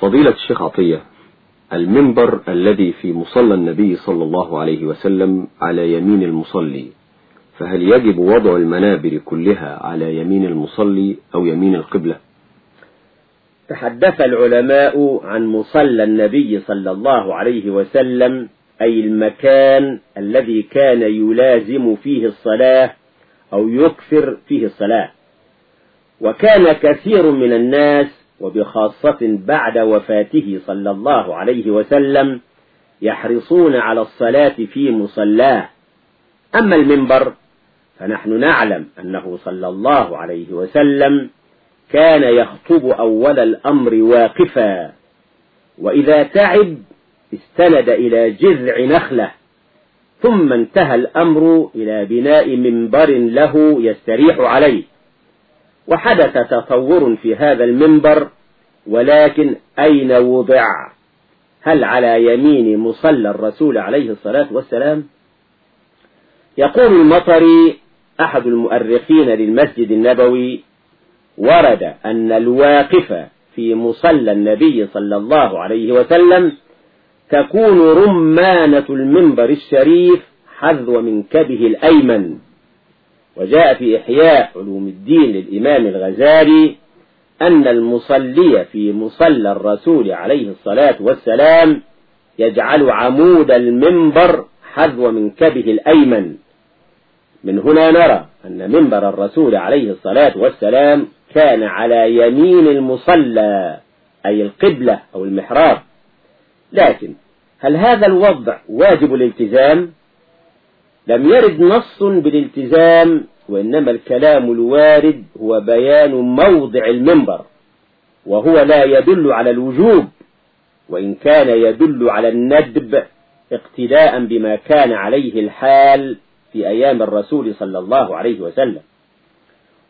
فضيلة الشيخ عطية المنبر الذي في مصلى النبي صلى الله عليه وسلم على يمين المصلي فهل يجب وضع المنابر كلها على يمين المصلي أو يمين القبلة؟ تحدث العلماء عن مصلى النبي صلى الله عليه وسلم أي المكان الذي كان يلازم فيه الصلاة أو يكثر فيه الصلاة. وكان كثير من الناس وبخاصة بعد وفاته صلى الله عليه وسلم يحرصون على الصلاة في مصلاه. أما المنبر فنحن نعلم أنه صلى الله عليه وسلم كان يخطب أول الأمر واقفا وإذا تعب استند إلى جذع نخلة ثم انتهى الأمر إلى بناء منبر له يستريح عليه. وحدث تطور في هذا المنبر ولكن أين وضع؟ هل على يمين مصلى الرسول عليه الصلاة والسلام؟ يقول المطري أحد المؤرخين للمسجد النبوي ورد أن الواقف في مصلى النبي صلى الله عليه وسلم تكون رمانة المنبر الشريف حذو منكبه الأيمن. وجاء في إحياء علوم الدين للإمام الغزالي أن المصلي في مصلى الرسول عليه الصلاة والسلام يجعل عمود المنبر حذو منكبه الأيمن. من هنا نرى أن منبر الرسول عليه الصلاة والسلام كان على يمين المصلى أي القبلة أو المحراب. لكن هل هذا الوضع واجب الالتزام؟ لم يرد نص بالالتزام وإنما الكلام الوارد هو بيان موضع المنبر وهو لا يدل على الوجوب وإن كان يدل على الندب اقتداء بما كان عليه الحال في أيام الرسول صلى الله عليه وسلم.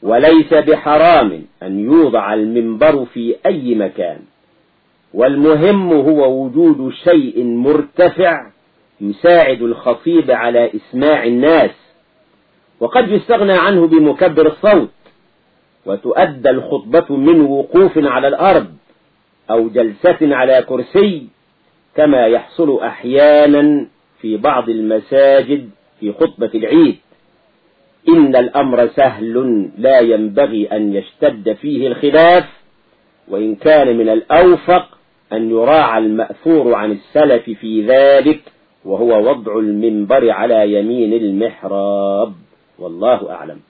وليس بحرام أن يوضع المنبر في أي مكان والمهم هو وجود شيء مرتفع يساعد الخطيب على إسماع الناس وقد يستغنى عنه بمكبر الصوت وتؤدى الخطبة من وقوف على الأرض أو جلسة على كرسي كما يحصل أحيانا في بعض المساجد في خطبة العيد. إن الأمر سهل لا ينبغي أن يشتد فيه الخلاف وإن كان من الأوفق أن يراعى المأثور عن السلف في ذلك وهو وضع المنبر على يمين المحراب. والله أعلم.